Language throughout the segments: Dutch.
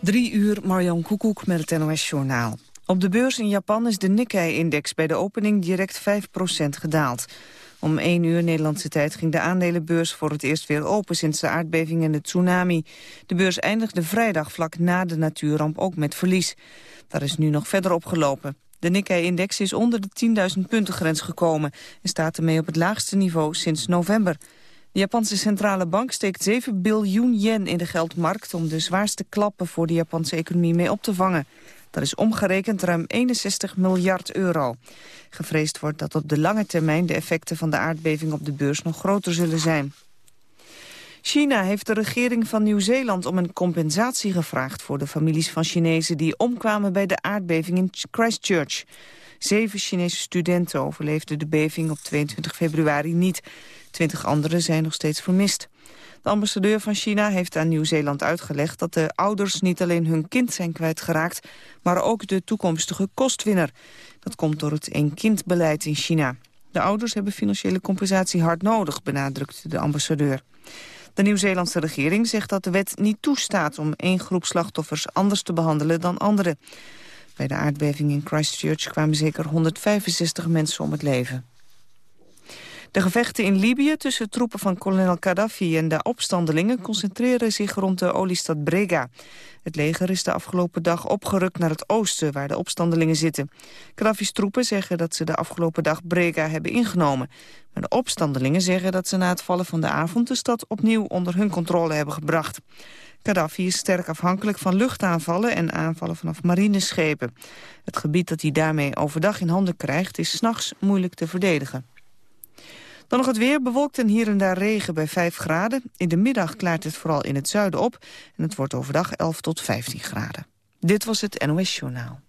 Drie uur, Marjan Koekoek met het NOS-journaal. Op de beurs in Japan is de Nikkei-index bij de opening direct 5% gedaald. Om 1 uur Nederlandse tijd ging de aandelenbeurs voor het eerst weer open sinds de aardbeving en de tsunami. De beurs eindigde vrijdag vlak na de natuurramp ook met verlies. Daar is nu nog verder opgelopen. De Nikkei-index is onder de 10.000 punten grens gekomen en staat ermee op het laagste niveau sinds november. De Japanse centrale bank steekt 7 biljoen yen in de geldmarkt... om de zwaarste klappen voor de Japanse economie mee op te vangen. Dat is omgerekend ruim 61 miljard euro. Gevreesd wordt dat op de lange termijn de effecten van de aardbeving op de beurs nog groter zullen zijn. China heeft de regering van Nieuw-Zeeland om een compensatie gevraagd voor de families van Chinezen die omkwamen bij de aardbeving in Christchurch. Zeven Chinese studenten overleefden de beving op 22 februari niet. Twintig anderen zijn nog steeds vermist. De ambassadeur van China heeft aan Nieuw-Zeeland uitgelegd dat de ouders niet alleen hun kind zijn kwijtgeraakt, maar ook de toekomstige kostwinner. Dat komt door het één-kind-beleid in China. De ouders hebben financiële compensatie hard nodig, benadrukte de ambassadeur. De Nieuw-Zeelandse regering zegt dat de wet niet toestaat om één groep slachtoffers anders te behandelen dan anderen. Bij de aardbeving in Christchurch kwamen zeker 165 mensen om het leven. De gevechten in Libië tussen troepen van kolonel Gaddafi en de opstandelingen concentreren zich rond de oliestad Brega. Het leger is de afgelopen dag opgerukt naar het oosten, waar de opstandelingen zitten. Gaddafi's troepen zeggen dat ze de afgelopen dag Brega hebben ingenomen. Maar de opstandelingen zeggen dat ze na het vallen van de avond de stad opnieuw onder hun controle hebben gebracht. Gaddafi is sterk afhankelijk van luchtaanvallen en aanvallen vanaf marineschepen. Het gebied dat hij daarmee overdag in handen krijgt is s'nachts moeilijk te verdedigen. Dan nog het weer, bewolkt en hier en daar regen bij 5 graden. In de middag klaart het vooral in het zuiden op. En het wordt overdag 11 tot 15 graden. Dit was het NOS Journaal.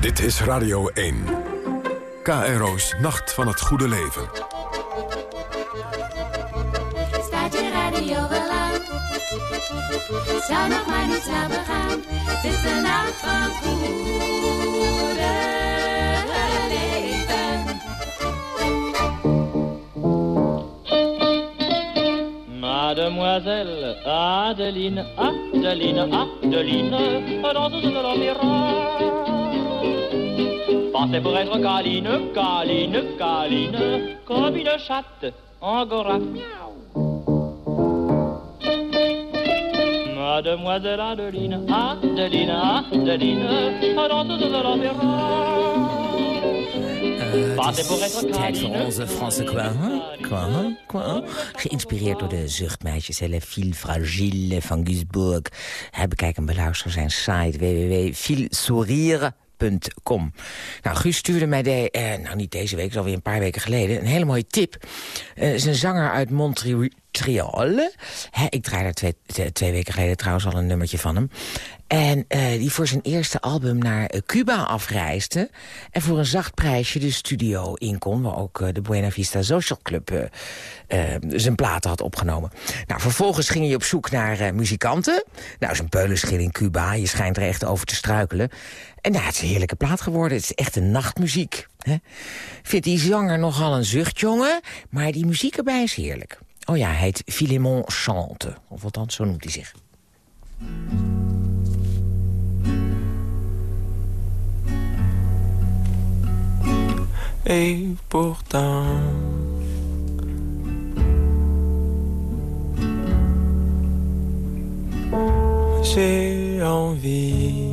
Dit is Radio 1. KRO's Nacht van het Goede Leven. Mademoiselle Adeline, Adeline, Adeline, danseuse de l'opéra. Pensez pour être câline, câline, câline, comme une chatte angora. Mademoiselle Adeline, Adeline, Adeline, danseuse de l'opéra. Het is tijd voor onze Franse coin. Coin, coin. Geïnspireerd door de zuchtmeisjes Le Fil Fragile van Guisbourg. Bekijk en beluister zijn site www.filsourire.com. Nou, Guus stuurde mij, de, eh, nou niet deze week, alweer een paar weken geleden... een hele mooie tip. Uh, is een zanger uit Montreal. Ik draaide er twee, twee weken geleden trouwens al een nummertje van hem. En uh, die voor zijn eerste album naar uh, Cuba afreisde. En voor een zacht prijsje de studio in kon. Waar ook uh, de Buena Vista Social Club zijn platen had opgenomen. Nou, vervolgens ging hij op zoek naar muzikanten. Nou, zijn peulenschil in Cuba. Je schijnt er echt over te struikelen. En nou, het is een heerlijke plaat geworden. Het is echt een nachtmuziek. Hè? Vindt die zanger nogal een zuchtjongen. Maar die muziek erbij is heerlijk. Oh ja, hij heet Philemon Chante. Of althans, zo noemt hij zich. Et pourtant J'ai envie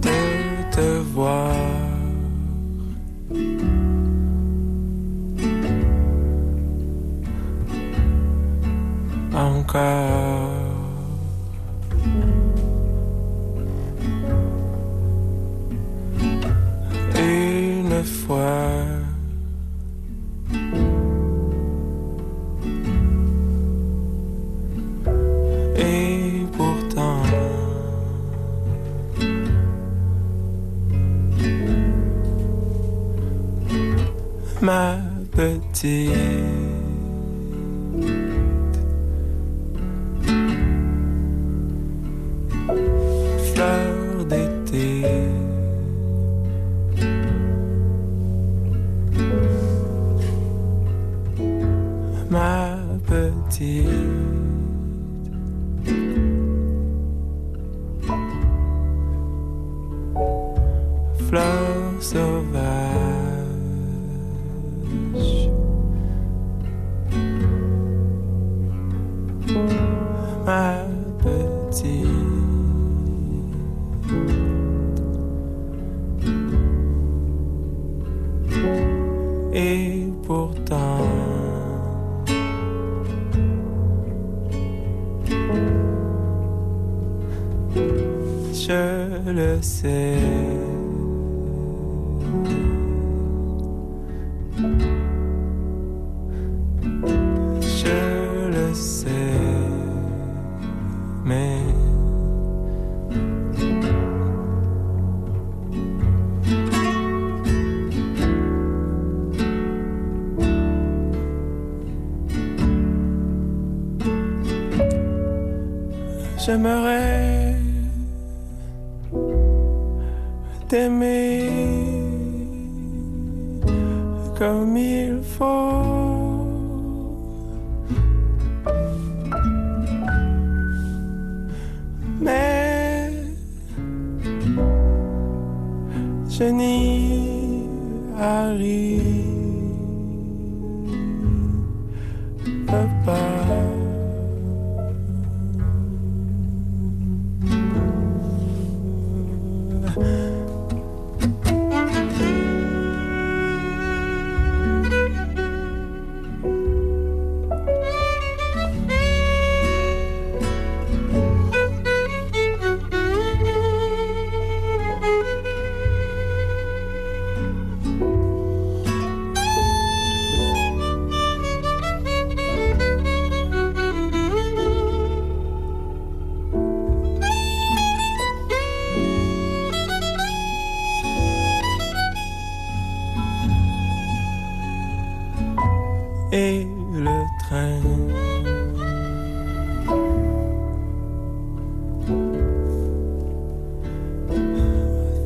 De te voir Encore Et pourtant, ma petite. le sait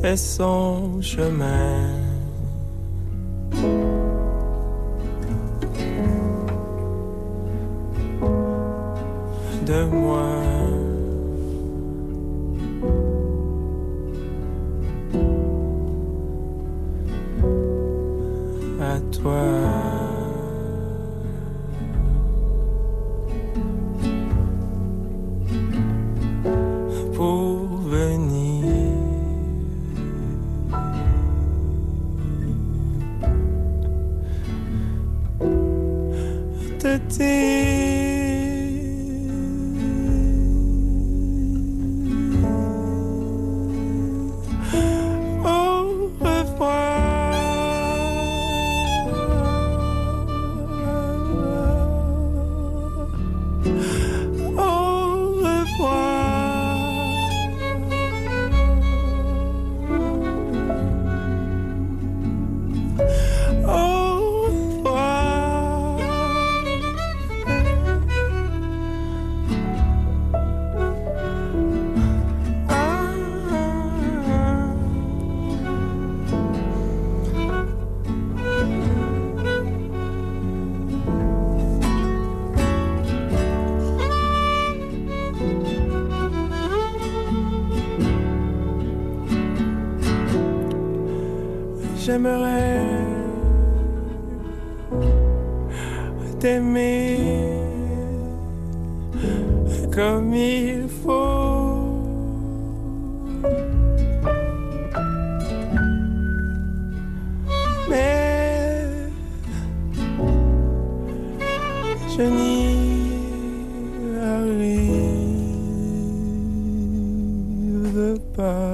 fait son chemin. De moi. j'aimerais t'aimer comme il faut. Mais je n'y arrive pas.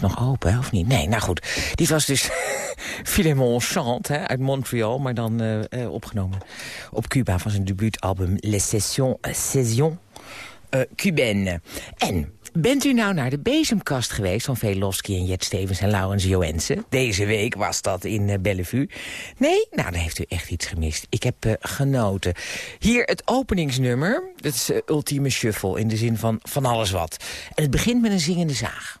nog open, of niet? Nee, nou goed. Dit was dus Philemon Chant uit Montreal, maar dan eh, eh, opgenomen op Cuba van zijn debuutalbum Les Sessions, eh, uh, Saison Cubaine. En Bent u nou naar de bezemkast geweest van Velofsky en Jet Stevens en Laurens Joensen? Deze week was dat in Bellevue. Nee? Nou, dan heeft u echt iets gemist. Ik heb genoten. Hier het openingsnummer. Dat is uh, ultieme shuffle in de zin van van alles wat. En het begint met een zingende zaag.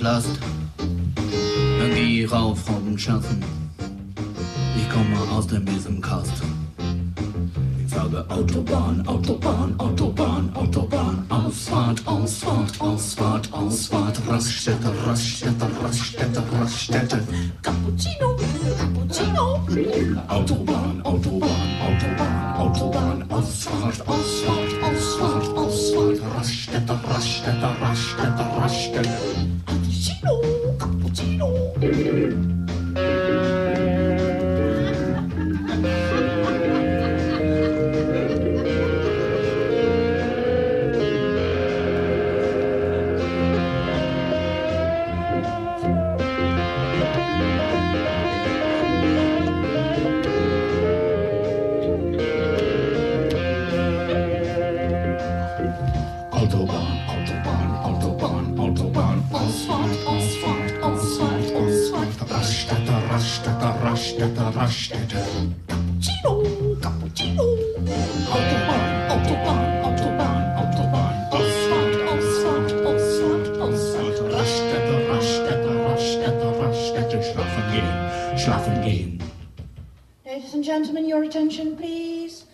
Tot Last, dann geh rauf, Robben schaffen. Raststätte, Raststätte. Cappuccino, Cappuccino. Autobahn, Autobahn, Autobahn, Autobahn, Ausfahrt, Ausfahrt, Ausfahrt, Ausfahrt, Raststätte, Raststätte, Raststätte, Raststätte, schlafen gehen, schlafen gehen. Ladies and gentlemen, your attention, please.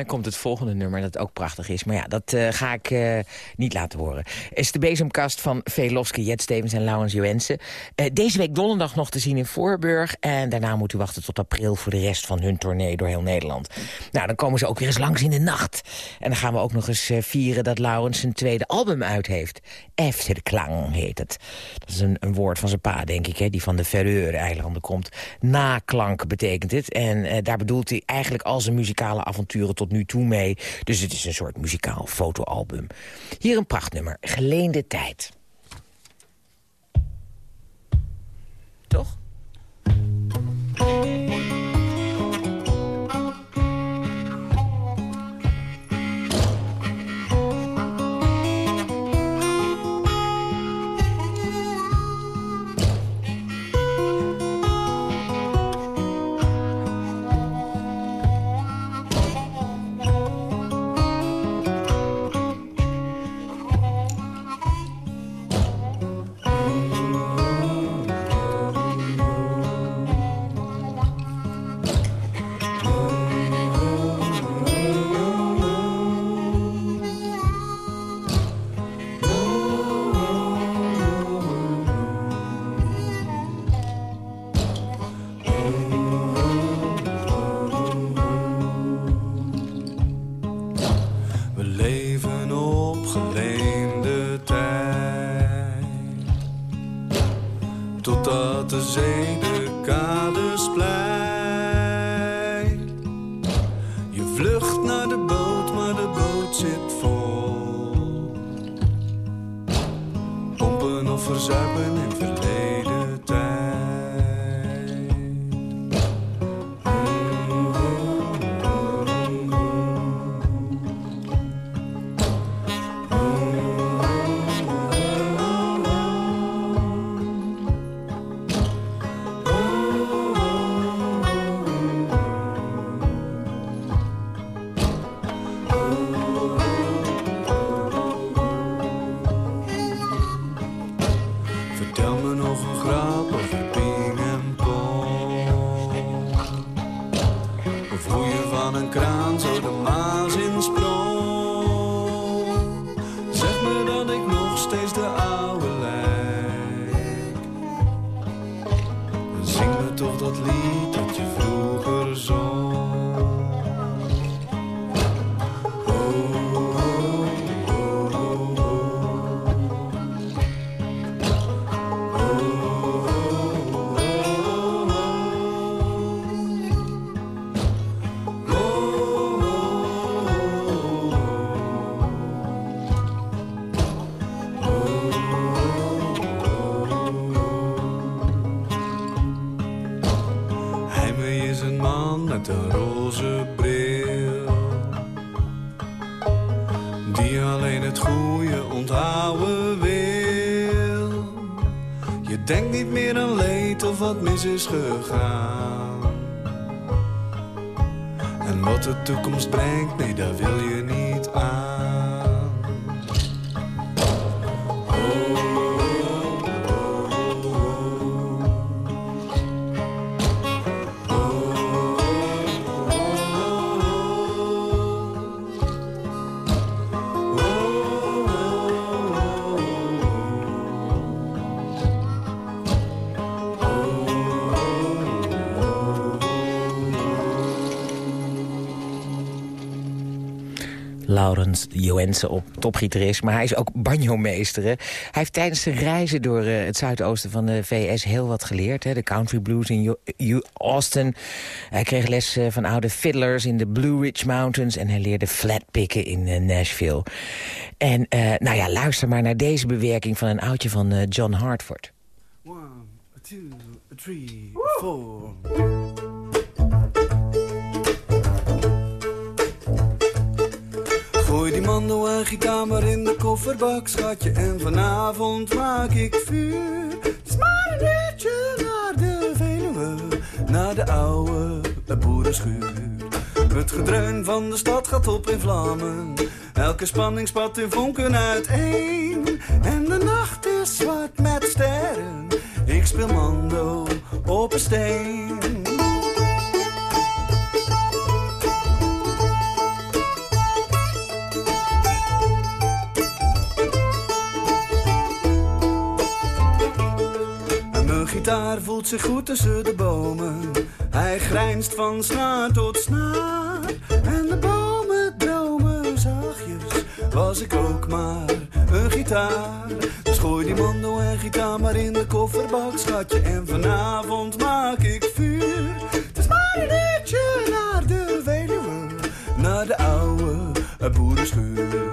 Dan komt het volgende nummer dat ook prachtig is. Maar ja, dat uh, ga ik uh, niet laten horen. is de bezemkast van Velofsky, Jet Stevens en Laurens Joensen. Uh, deze week donderdag nog te zien in Voorburg. En daarna moet u wachten tot april voor de rest van hun tournee door heel Nederland. Nou, dan komen ze ook weer eens langs in de nacht. En dan gaan we ook nog eens vieren dat Laurens zijn tweede album uit heeft. Efterklang heet het. Dat is een, een woord van zijn pa, denk ik, hè, die van de Ferreur-eilanden komt. Naklank betekent het. En daar bedoelt hij eigenlijk al zijn muzikale avonturen tot nu toe mee. Dus het is een soort muzikaal fotoalbum. Hier een prachtnummer, Geleende Tijd. Toch? Is een man met een roze bril. Die alleen het goede onthouden wil. Je denkt niet meer aan leed of wat mis is gegaan. En wat de toekomst brengt, nee, daar wil je niet Laurens Joensen op topgitarist, maar hij is ook banjo-meester. hè. Hij heeft tijdens zijn reizen door eh, het zuidoosten van de VS heel wat geleerd. Hè. De country blues in Jo- Austin. Hij kreeg les eh, van oude fiddlers in de Blue Ridge Mountains... en hij leerde flatpicken in eh, Nashville. En eh, nou ja, luister maar naar deze bewerking van een oudje van John Hartford. One, two, three, four. Gooi die mandel en gitaar in de kofferbak, schatje. En vanavond maak ik vuur. Het is maar een naar de Veluwe, naar de oude boerenschuur. Het gedreun van de stad gaat op in vlammen. Elke spanning spat in vonken uiteen. En de nacht is zwart met sterren. Ik speel mando op een steen. Gitaar voelt zich goed tussen de bomen. Hij grijnst van snaar tot snaar. En de bomen dromen zachtjes. Was ik ook maar een gitaar. Dus gooi die mando en gitaar maar in de kofferbak, schatje. En vanavond maak ik vuur. Het is maar een uurtje naar de Veluwe. Naar de oude boerenschuur.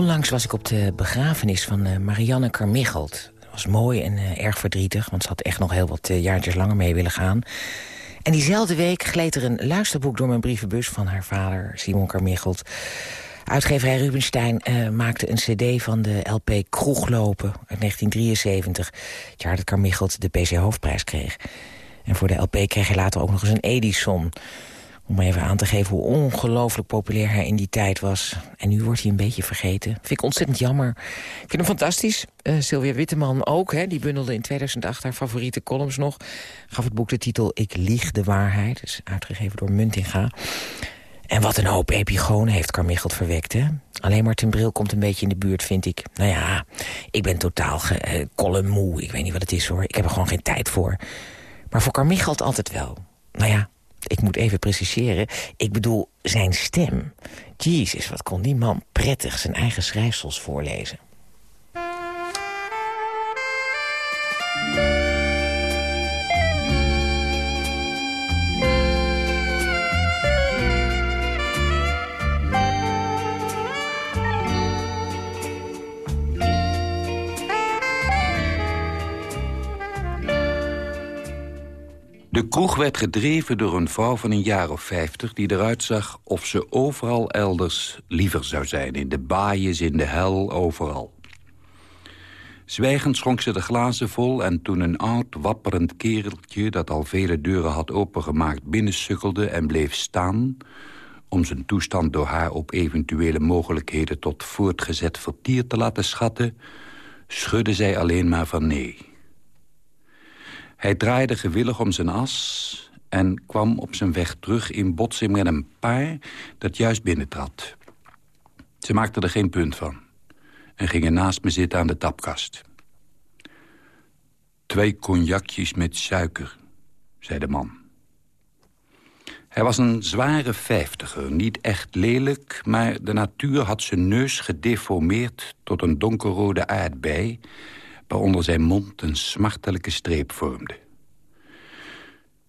Onlangs was ik op de begrafenis van uh, Marianne Carmichelt. Dat was mooi en uh, erg verdrietig, want ze had echt nog heel wat uh, jaartjes langer mee willen gaan. En diezelfde week gleed er een luisterboek door mijn brievenbus van haar vader, Simon Carmichelt. Uitgeverij Rubenstein maakte een cd van de LP Kroeglopen uit 1973. Het jaar dat Carmichelt de PC Hoofdprijs kreeg. En voor de LP kreeg hij later ook nog eens een Edison... Om even aan te geven hoe ongelooflijk populair hij in die tijd was. En nu wordt hij een beetje vergeten. Vind ik ontzettend jammer. Ik vind hem fantastisch. Uh, Sylvia Witteman ook. Hè? Die bundelde in 2008 haar favoriete columns nog. Gaf het boek de titel Ik lieg de waarheid. Dus uitgegeven door Muntinga. En wat een hoop epigonen heeft Carmichelt verwekt, hè? Alleen Martin Bril komt een beetje in de buurt, vind ik. Nou ja, ik ben totaal uh, columnmoe. Ik weet niet wat het is, hoor. Ik heb er gewoon geen tijd voor. Maar voor Carmichelt altijd wel. Nou ja, ik moet even preciseren, ik bedoel zijn stem. Jezus, wat kon die man prettig zijn eigen schrijfsels voorlezen. De kroeg werd gedreven door een vrouw van een jaar of vijftig... die eruit zag of ze overal elders liever zou zijn. In de baaiers, in de hel, overal. Zwijgend schonk ze de glazen vol en toen een oud, wapperend kereltje... dat al vele deuren had opengemaakt, binnensukkelde en bleef staan... om zijn toestand door haar op eventuele mogelijkheden... tot voortgezet vertier te laten schatten... schudde zij alleen maar van nee... Hij draaide gewillig om zijn as en kwam op zijn weg terug in botsing met een paar dat juist binnentrad. Ze maakten er geen punt van en gingen naast me zitten aan de tapkast. Twee cognacjes met suiker, zei de man. Hij was een zware vijftiger, niet echt lelijk... maar de natuur had zijn neus gedeformeerd tot een donkerrode aardbei waaronder zijn mond een smartelijke streep vormde.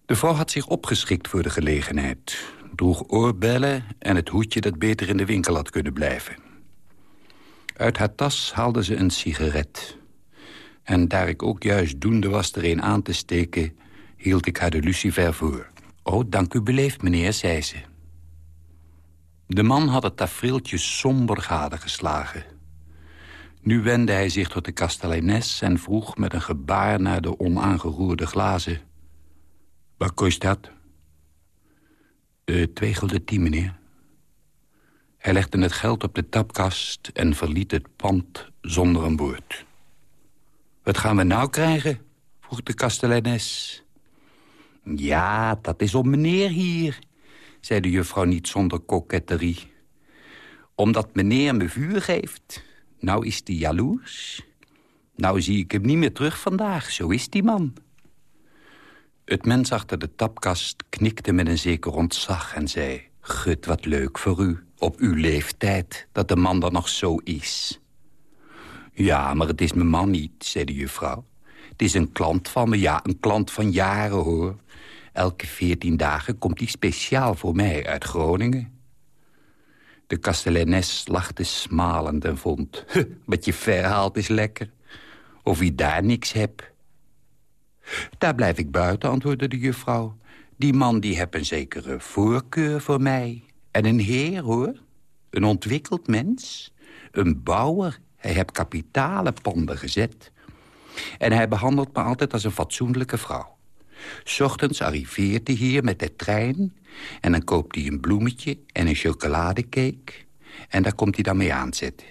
De vrouw had zich opgeschikt voor de gelegenheid. Droeg oorbellen en het hoedje dat beter in de winkel had kunnen blijven. Uit haar tas haalde ze een sigaret. En daar ik ook juist doende was er een aan te steken... hield ik haar de lucifer voor. Oh, dank u beleefd, meneer, zei ze. De man had het tafereeltje somber gadegeslagen. Nu wendde hij zich tot de kasteleines en vroeg met een gebaar naar de onaangeroerde glazen. Wat kost dat? De twee gulden tien, meneer. Hij legde het geld op de tapkast en verliet het pand zonder een woord. Wat gaan we nou krijgen? vroeg de kasteleines. Ja, dat is om meneer hier, zei de juffrouw niet zonder koketterie. Omdat meneer me vuur geeft. Nou is die jaloers. Nou zie ik hem niet meer terug vandaag, zo is die man. Het mens achter de tapkast knikte met een zeker ontzag en zei... Gut, wat leuk voor u, op uw leeftijd, dat de man dan nog zo is. Ja, maar het is mijn man niet, zei de juffrouw. Het is een klant van me, ja, een klant van jaren, hoor. Elke veertien dagen komt hij speciaal voor mij uit Groningen. De kasteleines lachte smalend en vond... wat je verhaalt is lekker. Of wie daar niks hebt. Daar blijf ik buiten, antwoordde de juffrouw. Die man die heeft een zekere voorkeur voor mij. En een heer, hoor. Een ontwikkeld mens. Een bouwer. Hij heeft kapitale panden gezet. En hij behandelt me altijd als een fatsoenlijke vrouw. Ochtends arriveert hij hier met de trein... en dan koopt hij een bloemetje en een chocoladecake... en daar komt hij dan mee aanzetten.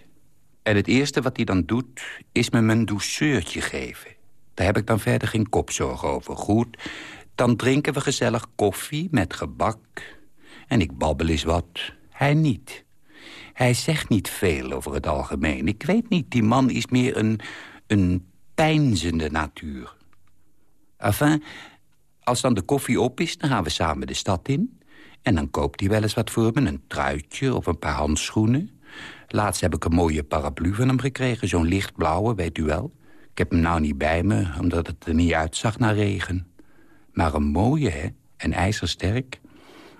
En het eerste wat hij dan doet, is me mijn douceurtje geven. Daar heb ik dan verder geen kopzorg over. Goed, dan drinken we gezellig koffie met gebak. En ik babbel eens wat. Hij niet. Hij zegt niet veel over het algemeen. Ik weet niet, die man is meer een, een pijnzende natuur. Enfin, als dan de koffie op is, dan gaan we samen de stad in. En dan koopt hij wel eens wat voor me, een truitje of een paar handschoenen. Laatst heb ik een mooie paraplu van hem gekregen, zo'n lichtblauwe, weet u wel. Ik heb hem nou niet bij me, omdat het er niet uitzag naar regen. Maar een mooie, hè, en ijzersterk.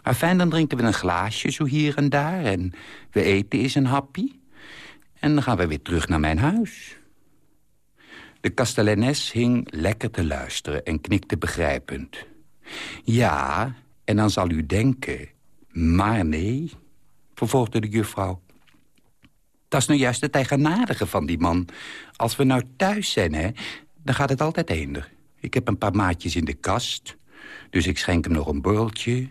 Enfin, dan drinken we een glaasje zo hier en daar... en we eten eens een happy. En dan gaan we weer terug naar mijn huis. De kasteleines hing lekker te luisteren en knikte begrijpend. Ja, en dan zal u denken... Maar nee, vervolgde de juffrouw. Dat is nou juist het eigenaardige van die man. Als we nou thuis zijn, hè, dan gaat het altijd eender. Ik heb een paar maatjes in de kast, dus ik schenk hem nog een borreltje...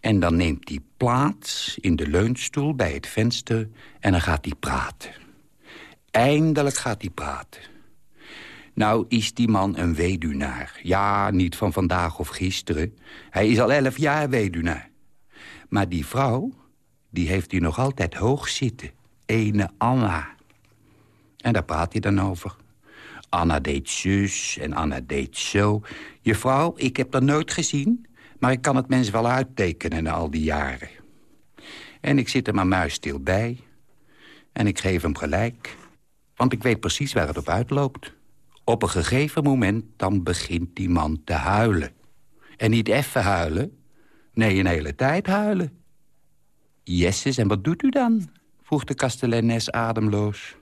en dan neemt hij plaats in de leunstoel bij het venster... en dan gaat hij praten. Eindelijk gaat hij praten. Nou is die man een weduwnaar. Ja, niet van vandaag of gisteren. Hij is al elf jaar weduwnaar. Maar die vrouw, die heeft hij nog altijd hoog zitten. Ene Anna. En daar praat hij dan over. Anna deed zus en Anna deed zo. Je vrouw, ik heb dat nooit gezien... maar ik kan het mens wel uittekenen na al die jaren. En ik zit er maar muisstil bij. En ik geef hem gelijk. Want ik weet precies waar het op uitloopt. Op een gegeven moment dan begint die man te huilen. En niet even huilen, nee, een hele tijd huilen. Jesses, en wat doet u dan? vroeg de kasteleines ademloos.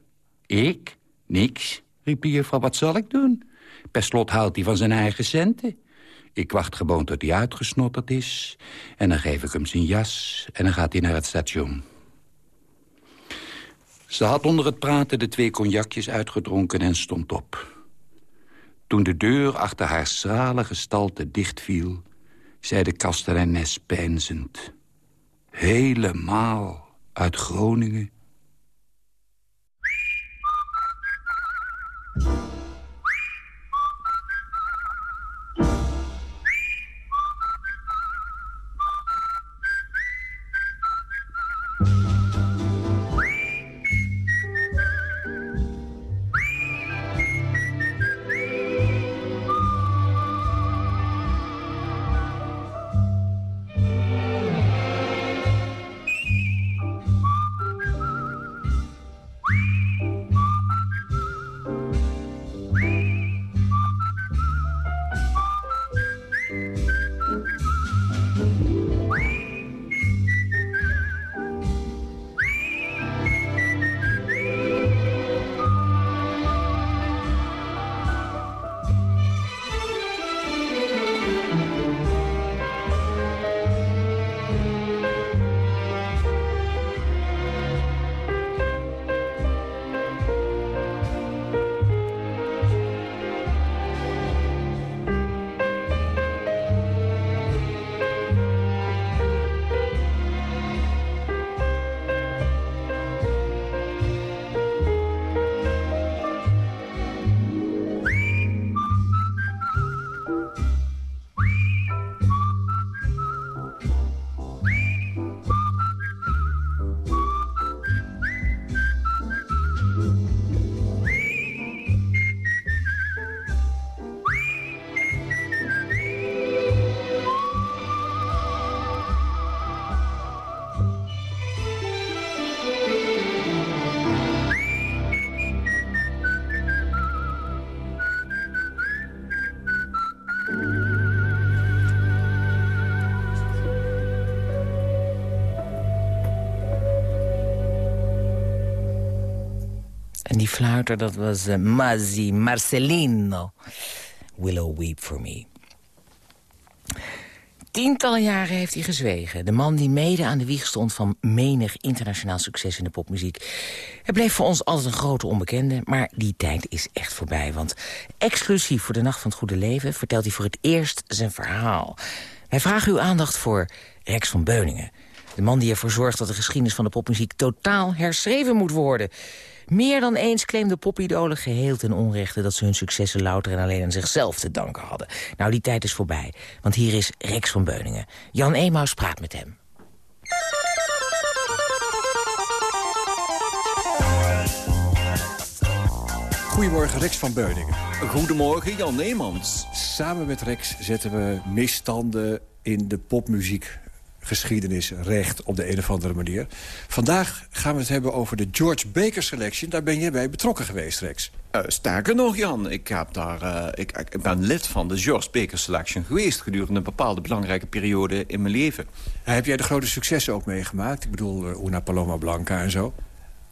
Ik? Niks, riep de juffrouw, wat zal ik doen? Per slot houdt hij van zijn eigen centen. Ik wacht gewoon tot hij uitgesnotterd is. En dan geef ik hem zijn jas en dan gaat hij naar het station. Ze had onder het praten de twee cognacjes uitgedronken en stond op. Toen de deur achter haar schrale gestalte dichtviel... zei de kasteleines peinzend... Helemaal uit Groningen die fluiter, dat was uh, Mazzi Marcelino. Willow Weep For Me. Tientallen jaren heeft hij gezwegen. De man die mede aan de wieg stond van menig internationaal succes in de popmuziek. Hij bleef voor ons altijd een grote onbekende, maar die tijd is echt voorbij. Want exclusief voor de Nacht van het Goede Leven vertelt hij voor het eerst zijn verhaal. Wij vragen uw aandacht voor Rex van Beuningen. De man die ervoor zorgt dat de geschiedenis van de popmuziek totaal herschreven moet worden. Meer dan eens claimde popidolen geheel ten onrechte... dat ze hun successen louter en alleen aan zichzelf te danken hadden. Nou, die tijd is voorbij, want hier is Rex van Beuningen. Jan Emaus praat met hem. Goedemorgen, Rex van Beuningen. Goedemorgen, Jan Neemans. Samen met Rex zetten we misstanden in de popmuziek geschiedenis recht op de een of andere manier. Vandaag gaan we het hebben over de George Baker Selection. Daar ben jij bij betrokken geweest, Rex. Uh, sterker nog, Jan, ik, heb daar, uh, ik, ik, ben lid van de George Baker Selection geweest... gedurende een bepaalde belangrijke periode in mijn leven. Uh, heb jij de grote successen ook meegemaakt? Ik bedoel, Una Paloma Blanca en zo.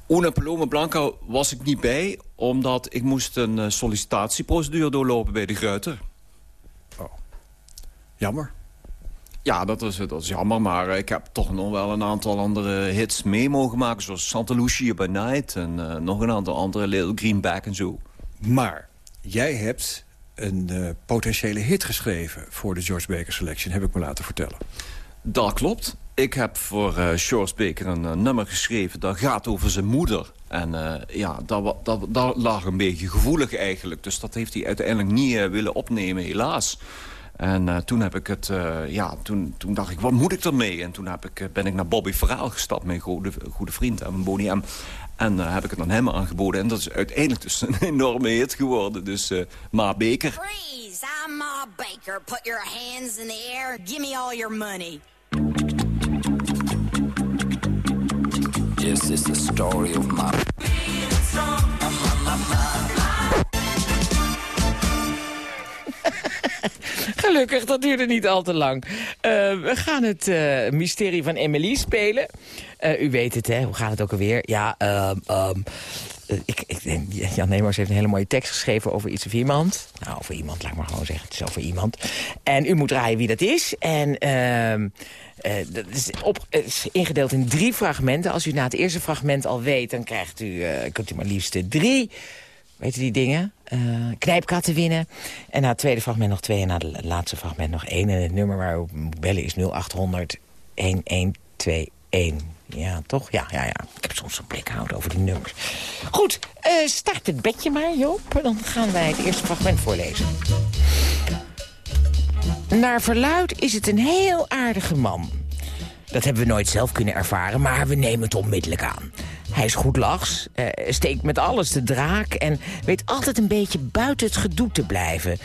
Una Paloma Blanca was ik niet bij... omdat ik moest een eh, sollicitatieprocedure doorlopen bij de Gruiter. Oh. Jammer. Ja, dat is, dat is jammer, maar ik heb toch nog wel een aantal andere hits mee mogen maken... zoals Santa Lucia by Night en eh, nog een aantal andere, Little Greenback en zo. Maar jij hebt een eh, potentiële hit geschreven... voor de George Baker Selection, heb ik me laten vertellen. Dat klopt. Ik heb voor uh, George Baker een uh, nummer geschreven... dat gaat over zijn moeder. En ja, dat, dat, dat, lag een beetje gevoelig eigenlijk. Dus dat heeft hij uiteindelijk niet willen opnemen, helaas. En toen heb ik het, ja, toen, toen dacht ik, wat moet ik ermee? En toen heb ik, ben ik naar Bobby Verhaal gestapt, mijn goede, goede vriend en Bonnie M. En heb ik het aan hem aangeboden. En dat is uiteindelijk dus een enorme hit geworden. Dus Ma Baker. Freeze, I'm Ma Baker. Put your hands in the air. Give me all your money. This is the story of my... Gelukkig, dat duurde niet al te lang. Uh, we gaan het uh, mysterie van Emily spelen. Uh, u weet het, hè? Hoe gaat het ook alweer? Ja, um, um, ik, ik, Jan Nemers heeft een hele mooie tekst geschreven over iets of iemand. Nou, over iemand, laat ik maar gewoon zeggen. Het is over iemand. En u moet draaien wie dat is. En... Uh, dat is, op, ingedeeld in drie fragmenten. Als u na het eerste fragment al weet, dan krijgt u, kunt u maar liefst drie... Weet u die dingen? Uh, knijpkatten winnen. En na het tweede fragment nog twee en na het laatste fragment nog één. En het nummer waar u moet bellen is 0800 1121. Ja, toch? Ja, ja, ja. Ik heb soms een blik houden over die nummers. Goed, uh, start het bedje maar, Joop. Dan gaan wij het eerste fragment voorlezen. Naar verluid is het een heel aardige man. Dat hebben we nooit zelf kunnen ervaren, maar we nemen het onmiddellijk aan. Hij is goed lachs, uh, steekt met alles de draak... en weet altijd een beetje buiten het gedoe te blijven.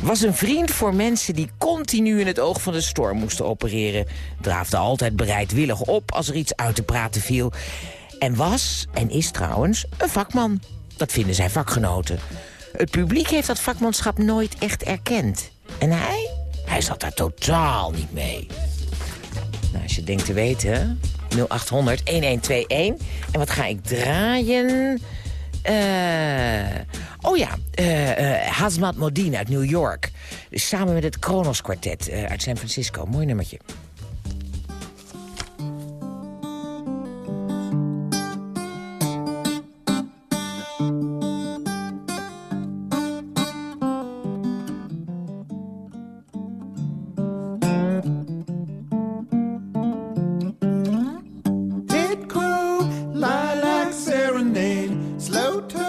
Was een vriend voor mensen die continu in het oog van de storm moesten opereren. Draafde altijd bereidwillig op als er iets uit te praten viel. En was, en is trouwens, een vakman. Dat vinden zijn vakgenoten. Het publiek heeft dat vakmanschap nooit echt erkend. En hij? Hij zat daar totaal niet mee. Nou, als je denkt te weten, 0800 1121. En wat ga ik draaien? Uh, oh ja, uh, uh, Hazmat Modine uit New York. Samen met het Kronos Quartet uit San Francisco. Mooi nummertje.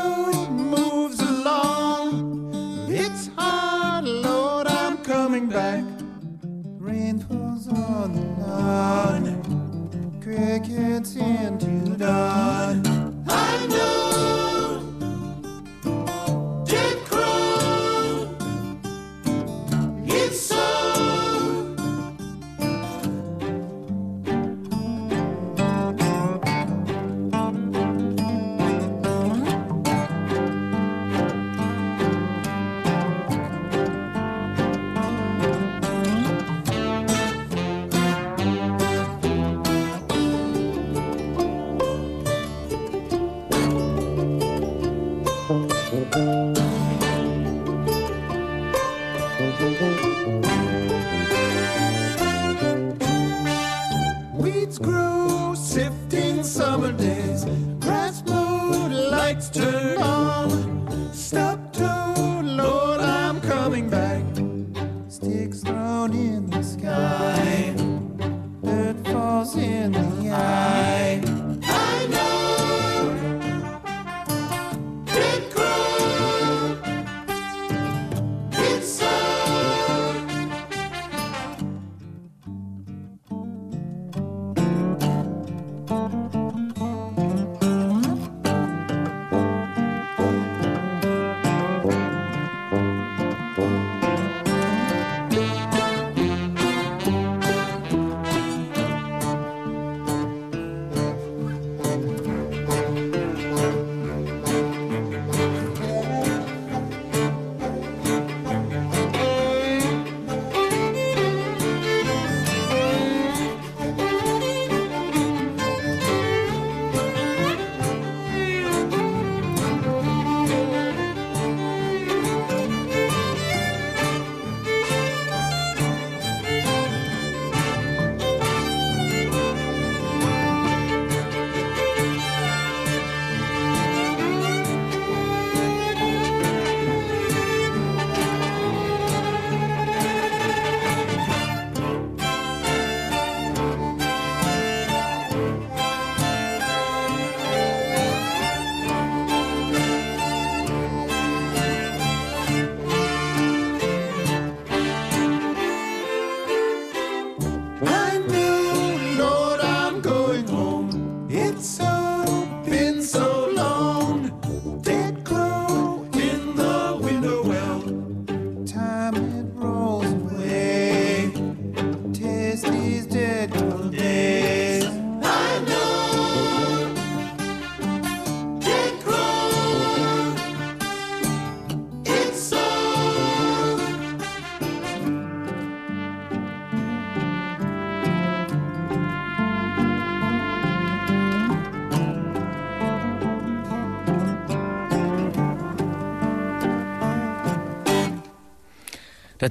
alone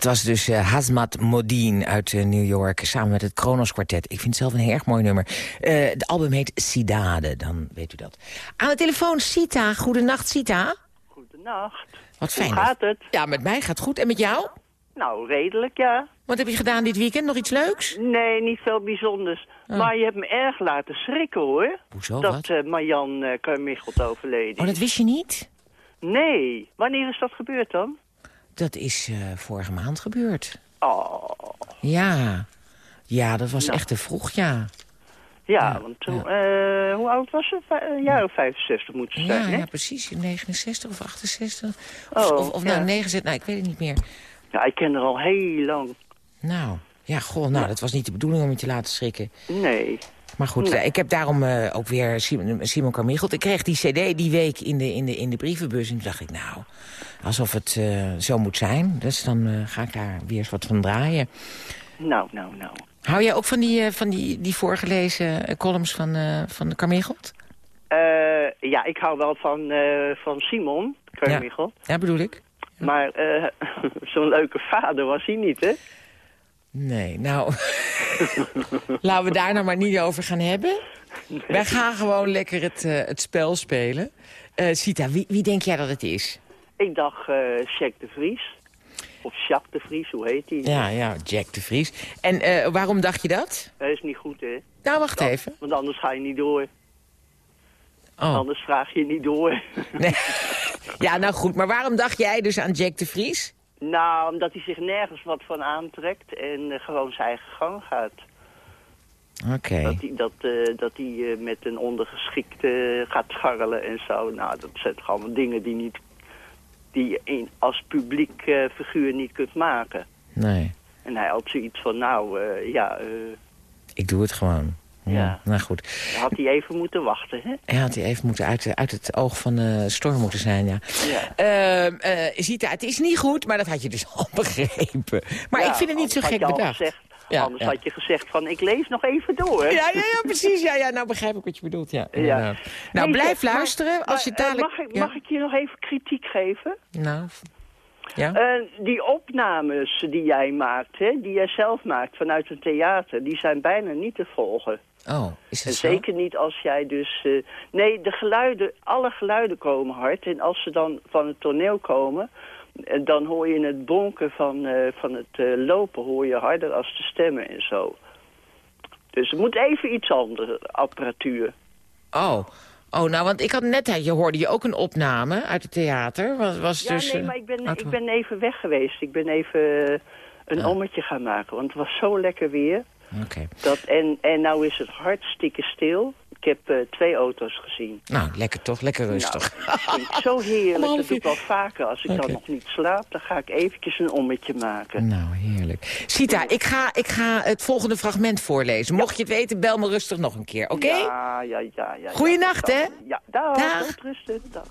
Dat was dus uh, Hazmat Modine uit uh, New York... samen met het Kronos Quartet. Ik vind het zelf een heel erg mooi nummer. Uh, het album heet Sidade, dan weet u dat. Aan de telefoon Sita. Goedenacht, Sita. Goedenacht. Wat fijn. Hoe gaat het? Ja, met mij gaat het goed. En met jou? Nou, redelijk, ja. Wat heb je gedaan dit weekend? Nog iets leuks? Nee, niet veel bijzonders. Oh. Maar je hebt me erg laten schrikken, hoor. Hoezo, dat uh, Marjan uh, Carmichelt overleden Oh, dat wist je niet? Nee. Wanneer is dat gebeurd dan? Dat is uh, vorige maand gebeurd. Oh. Ja. Ja, dat was nou. echt te vroeg, ja. Ja, ja want toen, ja. hoe oud was ze? Een jaar of 65 moet ze zijn, ja, hè? Ja, precies. 69 of 68. Oh, of, of, of nou, 69, nou, ik weet het niet meer. Ja, ik ken haar al heel lang. Nou, ja, goh, nou, dat was niet de bedoeling om je te laten schrikken. Nee. Maar goed, Nee. ik heb daarom uh, ook weer Simon, Simon Carmichelt. Ik kreeg die cd die week in de, in de, in de brievenbus. En toen dacht ik, nou, alsof het uh, zo moet zijn. Dus dan uh, ga ik daar weer eens wat van draaien. Nou, nou, nou. Hou jij ook van die, van die, die voorgelezen columns van, van de Carmichelt? ja, ik hou wel van, van Simon Carmichelt. Ja. ja, bedoel ik. Maar zo'n leuke vader was hij niet, hè? Nee, nou, laten we daar nou maar niet over gaan hebben. Nee. Wij gaan gewoon lekker het, uh, het spel spelen. Uh, Sita, wie, wie, denk jij dat het is? Ik dacht uh, Jack de Vries. Of Jacques de Vries, hoe heet hij? Ja, ja, Jack de Vries. En waarom dacht je dat? Dat is niet goed, hè? Nou, wacht dat, even. Want anders ga je niet door. Oh. Anders vraag je niet door. Nee. Ja, nou goed. Maar waarom dacht jij dus aan Jack de Vries? Nou, omdat hij zich nergens wat van aantrekt en uh, gewoon zijn eigen gang gaat. Oké. Okay. Dat hij dat, uh, dat hij, uh, met een ondergeschikte gaat scharrelen en zo. Nou, dat zijn toch allemaal dingen die, niet, die je in, als publiek figuur niet kunt maken. Nee. En hij had zoiets van, nou, ja... Ik doe het gewoon. Ja. Nou goed. Dan had hij even moeten wachten, hè? Hij had hij even moeten uit, uit het oog van de storm moeten zijn, ja. ja. Uh, uh, Zita, het is niet goed, maar dat had je dus al begrepen. Maar ja, ik vind het niet zo gek bedacht. Gezegd, ja, anders had je gezegd van, ik lees nog even door. Ja, ja, ja precies. Ja, ja, nou begrijp ik wat je bedoelt, ja. ja. Nou, nee, blijf luisteren maar, als je dadelijk... Mag ik, mag ik je nog even kritiek geven? Nou, ja? Uh, die opnames die jij maakt, hè, die jij zelf maakt vanuit het theater, die zijn bijna niet te volgen. Oh, is en het zo? zeker niet als jij dus... Uh, nee, de geluiden, alle geluiden komen hard. En als ze dan van het toneel komen... Uh, dan hoor je het bonken van, uh, van het lopen hoor je harder als de stemmen en zo. Dus het moet even iets andere apparatuur. Oh, Oh, nou, want ik had net, je hoorde je ook een opname uit het theater. Was, was ja, dus, nee, maar ik ben, ik ben even weg geweest. Ik ben even een oh. ommetje gaan maken, want het was zo lekker weer. Okay. Dat, en, en nou is het hartstikke stil. Ik heb uh, twee auto's gezien. Nou, lekker toch? Lekker rustig. Nou, dat vind ik zo heerlijk. Dat doe ik wel vaker. Als ik okay. dan nog niet slaap, dan ga ik eventjes een ommetje maken. Nou, heerlijk. Sita, ik ga, ik ga het volgende fragment voorlezen. Mocht je het weten, bel me rustig nog een keer, oké? Okay? Ja, ja, ja. ja Goeienacht, ja, hè? Ja, dag. dag. Rusten, dag.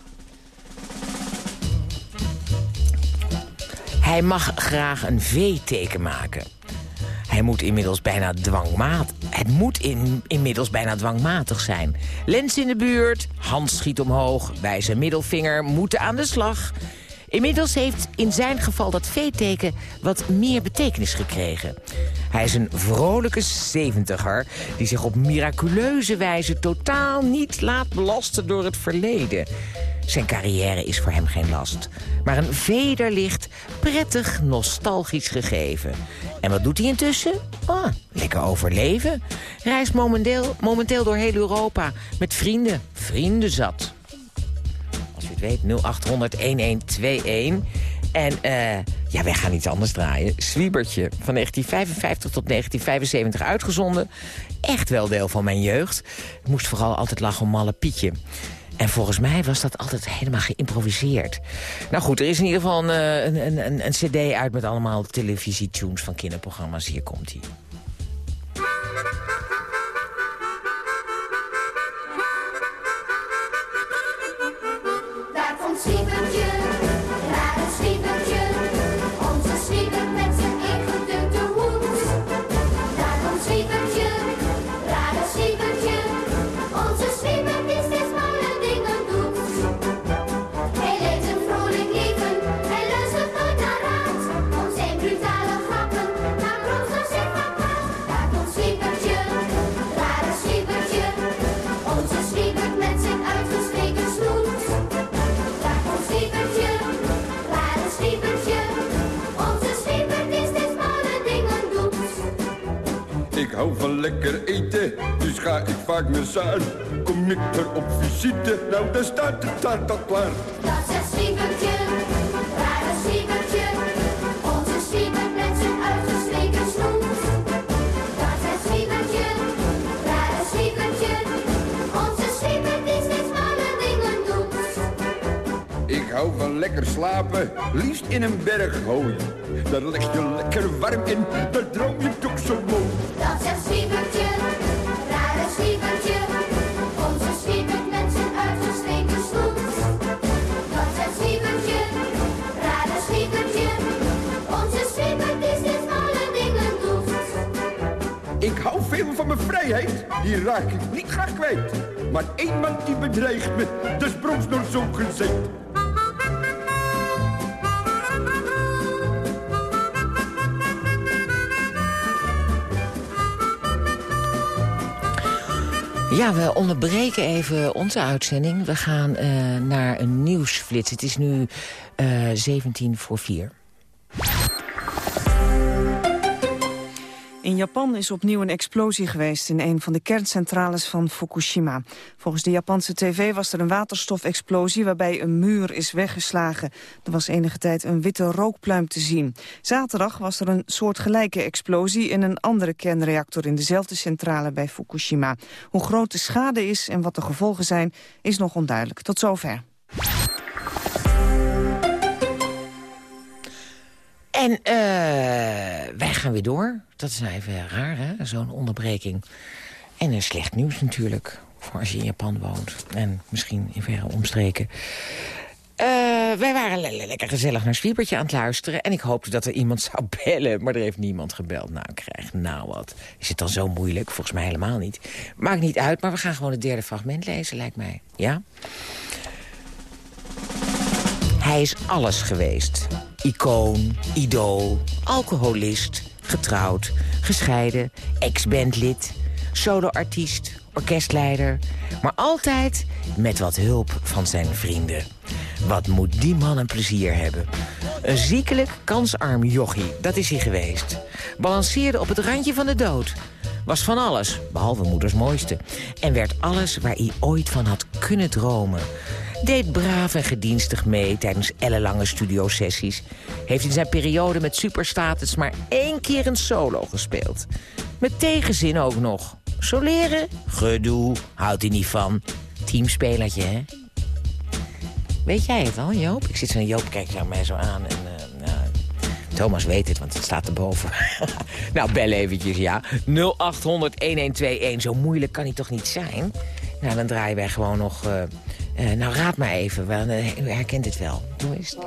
Hij mag graag een V-teken maken. Hij moet inmiddels bijna dwangmatig. Het moet in, inmiddels bijna dwangmatig zijn. Lens in de buurt, hand schiet omhoog, wijze middelvinger moeten aan de slag. Inmiddels heeft in zijn geval dat V-teken wat meer betekenis gekregen. Hij is een vrolijke zeventiger die zich op miraculeuze wijze totaal niet laat belasten door het verleden. Zijn carrière is voor hem geen last, maar een vederlicht, prettig, nostalgisch gegeven. En wat doet hij intussen? Ah, lekker overleven. Reist momenteel, momenteel door heel Europa met vrienden. Vrienden zat. Het weet, 0800-1121. En uh, ja, wij gaan iets anders draaien. Zwiebertje, van 1955 tot 1975 uitgezonden. Echt wel deel van mijn jeugd. Ik moest vooral altijd lachen om Malle Pietje. En volgens mij was dat altijd helemaal geïmproviseerd. Nou goed, er is in ieder geval een, een, een, een cd uit met allemaal televisietunes van kinderprogramma's. Hier komt hij. Daar lekker eten, dus ga ik vaak naar Zuid. Kom ik er op visite, nou dan staat de taart al klaar. Dat is Siebertje, rare Siebertje. Onze Siebert met zijn uitgestreken snoet. Dat is Siebertje, rare Siebertje. Onze Siebert die steeds malle dingen doet. Ik hou van lekker slapen, liefst in een berg hooi. Daar leg je lekker warm in, daar droom je toch zo mooi. Ik hou veel van mijn vrijheid, die raak ik niet graag kwijt. Maar één man die bedreigt me, dat is bronsnor zo gezegd. Ja, we onderbreken even onze uitzending. We gaan eh, naar een nieuwsflits. Het is nu eh 17 voor 4. In Japan is opnieuw een explosie geweest in een van de kerncentrales van Fukushima. Volgens de Japanse tv was er een waterstofexplosie waarbij een muur is weggeslagen. Er was enige tijd een witte rookpluim te zien. Zaterdag was er een soortgelijke explosie in een andere kernreactor in dezelfde centrale bij Fukushima. Hoe groot de schade is en wat de gevolgen zijn is nog onduidelijk. Tot zover. En eh, wij gaan weer door. Dat is nou even raar, hè? Zo'n onderbreking. En een slecht nieuws natuurlijk. Voor als je in Japan woont. En misschien in verre omstreken. Eh, wij waren le- le- lekker gezellig naar Zwiebertje aan het luisteren. En ik hoopte dat er iemand zou bellen. Maar er heeft niemand gebeld. Nou, ik krijg nou wat. Is het dan zo moeilijk? Volgens mij helemaal niet. Maakt niet uit, maar we gaan gewoon het derde fragment lezen, lijkt mij. Ja? Hij is alles geweest. Icoon, idool, alcoholist, getrouwd, gescheiden, ex-bandlid, soloartiest, orkestleider. Maar altijd met wat hulp van zijn vrienden. Wat moet die man een plezier hebben. Een ziekelijk, kansarm jochie, dat is hij geweest. Balanceerde op het randje van de dood. Was van alles, behalve moeders mooiste. En werd alles waar hij ooit van had kunnen dromen. Deed braaf en gedienstig mee tijdens ellenlange studiosessies. Heeft in zijn periode met superstatus maar één keer een solo gespeeld. Met tegenzin ook nog. Soleren? Gedoe, houdt hij niet van. Teamspelertje, hè? Weet jij het al, Joop? Ik zit zo naar Joop, kijkt jou mij zo aan en... eh, nou, Thomas weet het, want het staat erboven. nou, bel eventjes, ja. 0800-1121. Zo moeilijk kan hij toch niet zijn? Nou, dan draaien wij gewoon nog... eh, eh, nou, raad maar even, want eh, u herkent het wel. Doe eens.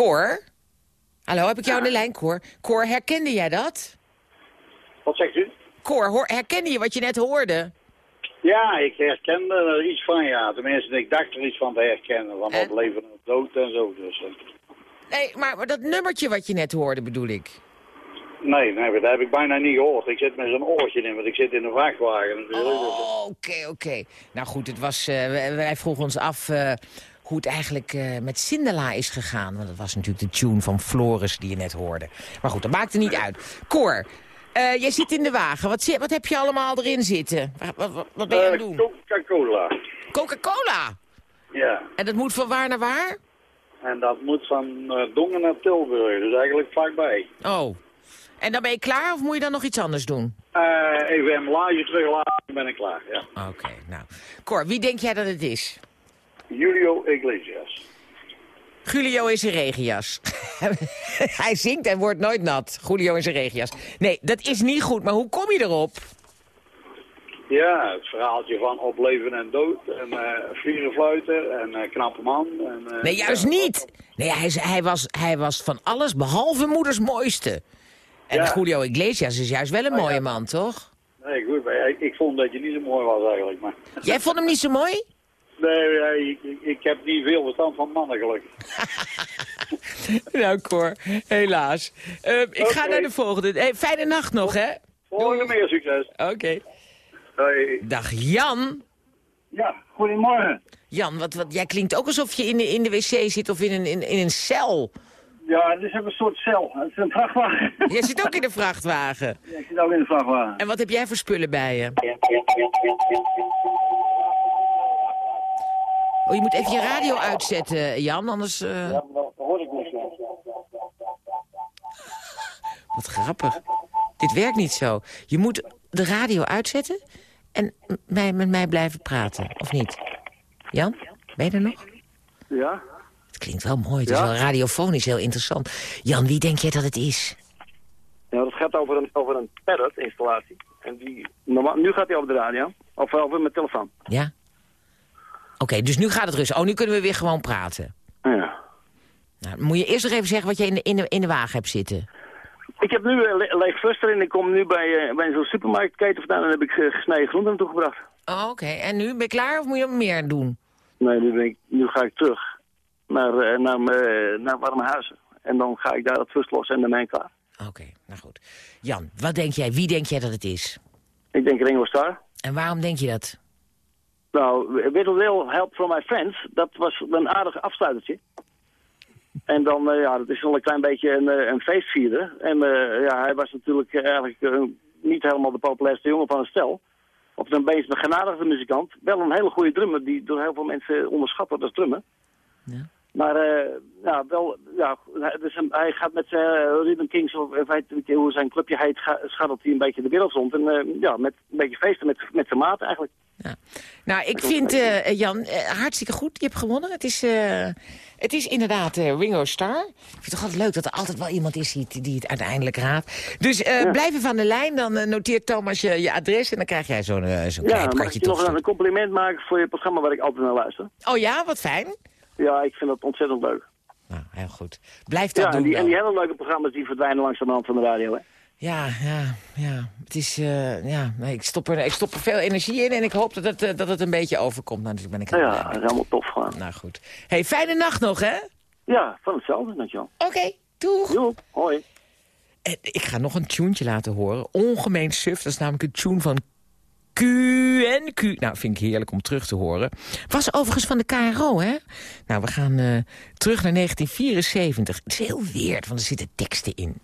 Cor? Hallo, heb ik jou aan de lijn, Cor? Cor, herkende jij dat? Wat zegt u? Cor, hoor, herkende je wat je net hoorde? Ja, ik herkende er iets van, ja. Tenminste, ik dacht er iets van te herkennen. Van En? op leven en dood en zo. Dus, eh. Nee, maar, dat nummertje wat je net hoorde bedoel ik. nee, nee, dat heb ik bijna niet gehoord. Ik zit met zo'n oortje in, want ik zit in een vrachtwagen. Dus, Oh, oké, oké. Nou goed, het was, eh, wij, wij vroegen ons af eh, hoe het eigenlijk eh, met Sindela is gegaan. Want dat was natuurlijk de tune van Floris die je net hoorde. Maar goed, dat maakt er niet uit. Cor, eh, jij zit in de wagen. Wat, wat heb je allemaal erin zitten? Wat, wat, ben je aan het Eh, doen? Coca-Cola. Coca-Cola! Ja. En dat moet van waar naar waar? En dat moet van Dongen naar Tilburg, dus eigenlijk vlakbij. Oh. En dan ben je klaar of moet je dan nog iets anders doen? Eh, even een laagje teruglaten, dan ben ik klaar, ja. Oké, nou. Cor, wie denk jij dat het is? Julio Iglesias. Julio in zijn regenjas. Hij zingt en wordt nooit nat. Julio in zijn regenjas. Nee, dat is niet goed, maar hoe kom je erop? Ja, het verhaaltje van op leven en dood. En vlierenfluiter en eh, knappe man. En, eh, Nee, juist niet. Nee, hij, is- hij, was, hij was van alles behalve moeders mooiste. En Ja. Julio Iglesias is juist wel een Oh, mooie ja. man, toch? Nee, goed, ik, ik vond dat je niet zo mooi was eigenlijk. Maar... Jij vond hem niet zo mooi? Nee, ja, ik, ik, heb niet veel verstand van mannen gelukkig. nou, Cor, helaas. Eh, ik ga naar de volgende. Hey, fijne nacht nog, hè? Volgende meer succes. Oké. Hoi. Dag Jan. Ja, goedemorgen. Jan, wat, wat, jij klinkt ook alsof je in de, in de wc zit of in een, in, in een cel. Ja, het is een soort cel. Het is een vrachtwagen. Jij zit ook in de vrachtwagen. Ja, ik zit ook in de vrachtwagen. En wat heb jij voor spullen bij je? Oh, je moet even je radio uitzetten, Jan, anders... eh, dat hoor ik niet. Wat grappig. Dit werkt niet zo. Je moet de radio uitzetten en mij, met mij blijven praten, of niet? Jan, ben je er nog? Ja? Het klinkt wel mooi, het is Ja? wel radiofonisch heel interessant. Jan, wie denk jij dat het is? Ja, dat gaat over een, over een parrot-installatie. En die, normaal, nu gaat hij over de radio. Of over mijn telefoon. Ja? Oké, dus nu gaat het rustig. Oh, nu kunnen we weer gewoon praten. Ja. Nou, moet je eerst nog even zeggen wat je in de, in de, in de wagen hebt zitten. Ik heb nu eh, le leeg fluster en ik kom nu bij, eh, bij zo'n supermarktketen vandaan en heb ik eh, gesneden groenten naartoe gebracht. Oh, oké. En nu ben je klaar of moet je meer doen? Nee, nu, ben ik, nu ga ik terug naar, naar, naar Warmhuizen. En dan ga ik daar het fust los en dan ben ik klaar. Oké, nou goed. Jan, wat denk jij? Wie denk jij dat het is? Ik denk Ringo Starr. En waarom denk je dat? Nou, Little Help from My Friends, dat was een aardig afsluitertje. En dan, eh, ja, dat is wel een klein beetje een, eh, een feestvierder. En eh, ja, hij was natuurlijk eigenlijk niet helemaal de populairste jongen van het stel. Of een beetje een genadigde muzikant. Wel een hele goede drummer, die door heel veel mensen onderschat wordt als drummer. Ja. Maar eh, ja, wel, ja, hij- dus gaat met uh, Rhythm Kings, of ik weet niet hoe zijn clubje heet, scharrelt hij een beetje de wereld rond. En eh, ja, met een beetje feesten met, met zijn maat eigenlijk. Nou, ik vind, eh, Jan, eh, hartstikke goed. Je hebt gewonnen. Het is, eh, het is inderdaad eh, Ringo Starr. Ik vind het toch altijd leuk dat er altijd wel iemand is die, die het uiteindelijk raadt. Dus eh, blijf even aan de lijn. Dan eh, noteert Thomas je, je adres en dan krijg jij zo'n eh, zo'n Ja, mag ik je nog een compliment maken voor je programma waar ik altijd naar luister? Oh ja, wat fijn. Ja, ik vind dat ontzettend leuk. Nou, heel goed. Blijf dat Ja, en doen die, en die hele leuke programma's die verdwijnen langs de hand van de radio, hè? Ja, ja, ja. Het is, eh, ja, nee, ik, stop er, ik stop er veel energie in en ik hoop dat het, eh, dat het een beetje overkomt. Nou, dus ben ik Ja, dat is helemaal tof gewoon. Nou goed. hey, fijne nacht nog, hè? Ja, van hetzelfde, dankjewel. Oké, doeg. Jo, hoi. En ik ga nog een tuentje laten horen. Ongemeen suf, dat is namelijk een tune van QNQ. Nou, vind ik heerlijk om terug te horen. Was overigens van de KRO, hè? Nou, we gaan eh, terug naar 1974. Het is heel weird, want er zitten teksten in.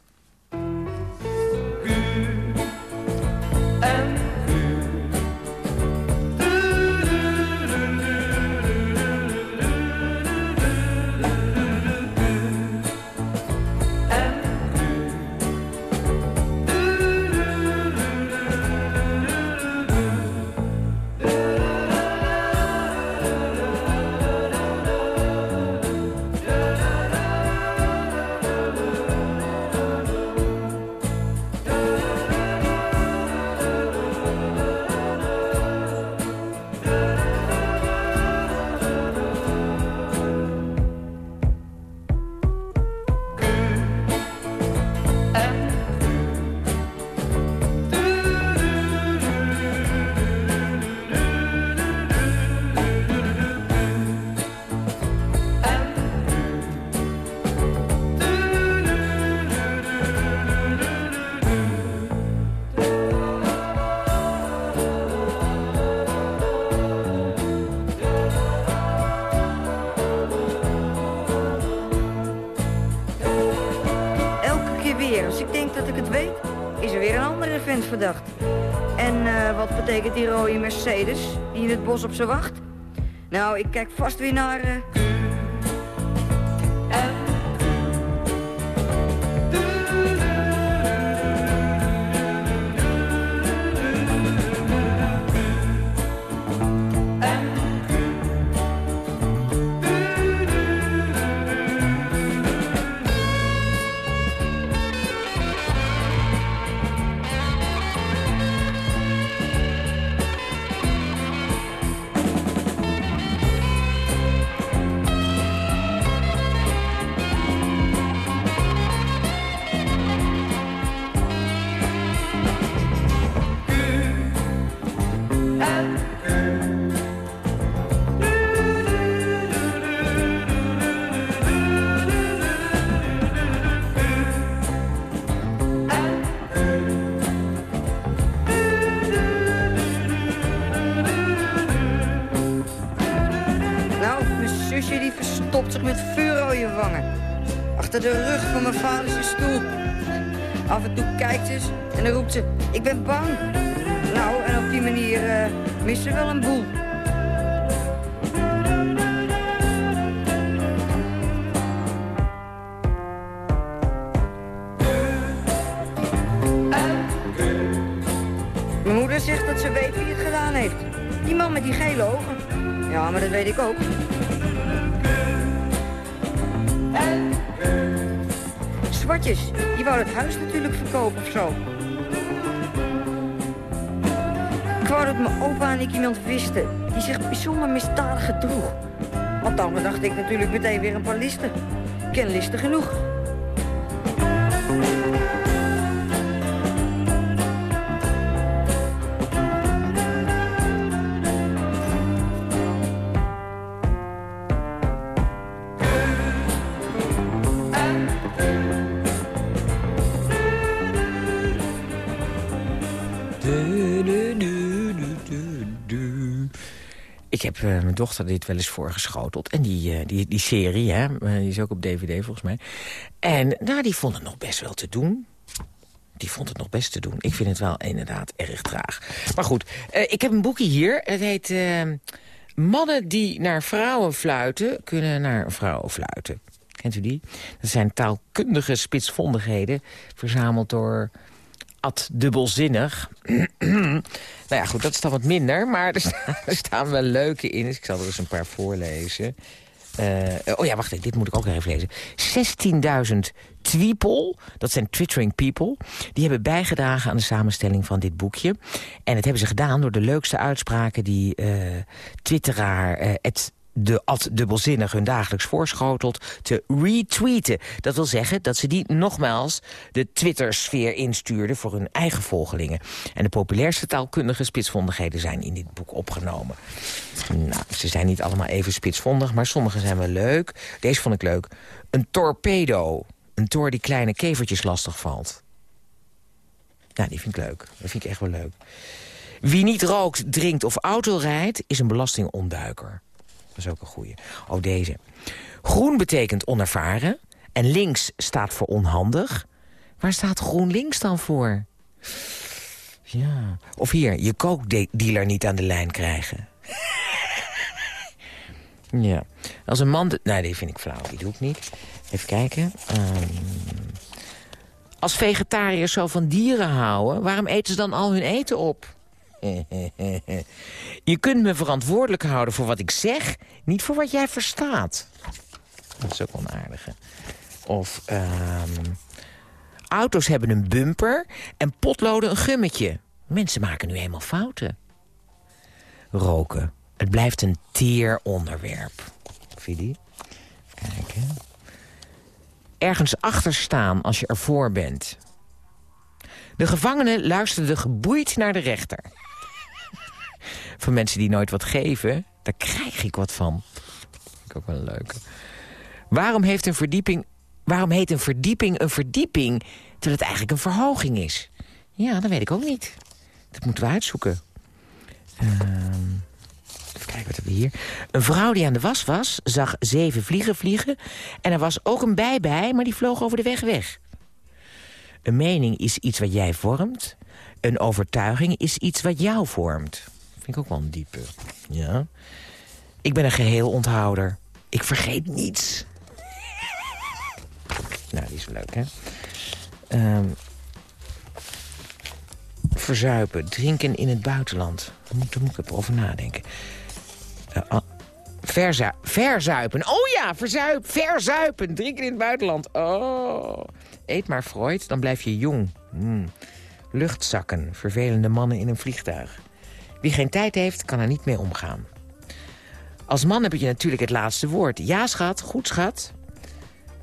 Die rode Mercedes die in het bos op ze wacht? Nou, ik kijk vast weer naar... eh, verstopt zich met vuurrode wangen. Achter de rug van mijn vader's stoel. Af en toe kijkt ze en dan roept ze, ik ben bang. Nou, en op die manier eh mist ze wel een boel. Mijn moeder zegt dat ze weet wie het gedaan heeft. Die man met die gele ogen. Ja, maar dat weet ik ook. Die wou het huis natuurlijk verkopen of zo. Ik wou dat mijn opa en ik iemand wisten die zich bijzonder misdadig gedroeg. Want dan bedacht ik natuurlijk meteen weer een paar listen. Ik ken listen genoeg. Dochter dit wel eens voorgeschoteld. En die, eh, die, die serie, hè, eh, die is ook op DVD volgens mij. En nou, die vond het nog best wel te doen. Die vond het nog best te doen. Ik vind het wel inderdaad erg traag. Maar goed, eh, ik heb een boekje hier. Het heet Mannen die naar vrouwen fluiten, kunnen naar vrouwen fluiten. Kent u die? Dat zijn taalkundige spitsvondigheden, verzameld door Dubbelzinnig. nou ja, goed, dat is dan wat minder, maar er staan, wel leuke in. Ik zal er eens een paar voorlezen. Eh, oh ja, wacht even, dit moet ik ook even lezen. 16.000 Tweeple, dat zijn twittering people... die hebben bijgedragen aan de samenstelling van dit boekje. En dat hebben ze gedaan door de leukste uitspraken... die eh, twitteraar het de ad dubbelzinnig hun dagelijks voorschotelt te retweeten. Dat wil zeggen dat ze die nogmaals de Twitter-sfeer instuurden... voor hun eigen volgelingen. En de populairste taalkundige spitsvondigheden zijn in dit boek opgenomen. Nou, ze zijn niet allemaal even spitsvondig, maar sommige zijn wel leuk. Deze vond ik leuk. Een torpedo. Een tor die kleine kevertjes lastig valt. Nou, die vind ik leuk. Dat vind ik echt wel leuk. Wie niet rookt, drinkt of autorijdt, is een belastingontduiker. Dat is ook een goeie. Oh, deze. Groen betekent onervaren. En links staat voor onhandig. Waar staat GroenLinks dan voor? Ja. Of hier, je kookdealer niet aan de lijn krijgen. ja. Als een man... Nee, die vind ik flauw. Die doe ik niet. Even kijken. Ehm, als vegetariërs zo van dieren houden... waarom eten ze dan al hun eten op? Je kunt me verantwoordelijk houden voor wat ik zeg... niet voor wat jij verstaat. Dat is ook wel. Of... ehm, auto's hebben een bumper en potloden een gummetje. Mensen maken nu eenmaal fouten. Roken. Het blijft een teer onderwerp. Vind? Kijken. Ergens achter staan als je ervoor bent. De gevangene luisterde geboeid naar de rechter. Voor mensen die nooit wat geven, daar krijg ik wat van. Vind ik ook wel een leuke. Waarom, heeft een verdieping, waarom heet een verdieping een verdieping... terwijl het eigenlijk een verhoging is? Ja, dat weet ik ook niet. Dat moeten we uitzoeken. Ehm, even kijken wat hebben we hier. Een vrouw die aan de was was, zag zeven vliegen vliegen... en er was ook een bij bij, maar die vloog over de weg weg. Een mening is iets wat jij vormt. Een overtuiging is iets wat jou vormt. Vind ik ook wel een diepe. Ja. Ik ben een geheel onthouder. Ik vergeet niets. Nou, die is leuk, hè? Ehm, verzuipen, drinken in het buitenland. Daar moet, moet ik even over nadenken. Eh, ah, verzu- verzuipen. Oh ja, verzuip, verzuipen. Drinken in het buitenland. Oh. Eet maar Freud, dan blijf je jong. Hmm. Luchtzakken, vervelende mannen in een vliegtuig. Wie geen tijd heeft, kan er niet mee omgaan. Als man heb je natuurlijk het laatste woord. Ja, schat, goed, schat.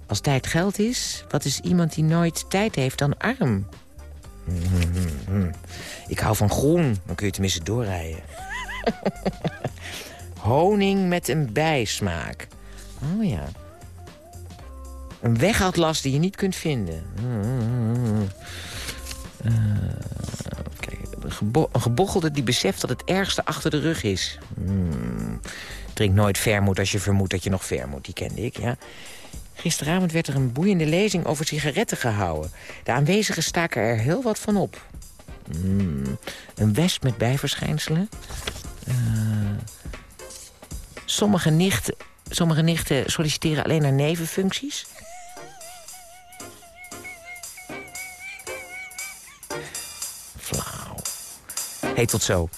Als tijd geld is, wat is iemand die nooit tijd heeft dan arm? Ik hou van groen, dan kun je tenminste doorrijden. Honing met een bijsmaak. Oh ja. Een wegatlas die je niet kunt vinden. Eh, een gebochelde die beseft dat het ergste achter de rug is. Hmm. Drink nooit vermoed als je vermoedt dat je nog vermoedt. Die kende ik, ja. Gisteravond werd er een boeiende lezing over sigaretten gehouden. De aanwezigen staken er heel wat van op. Hmm. Een wesp met bijverschijnselen. Eh, sommige, nichten, sommige nichten solliciteren alleen naar nevenfuncties. Hey, tot zo.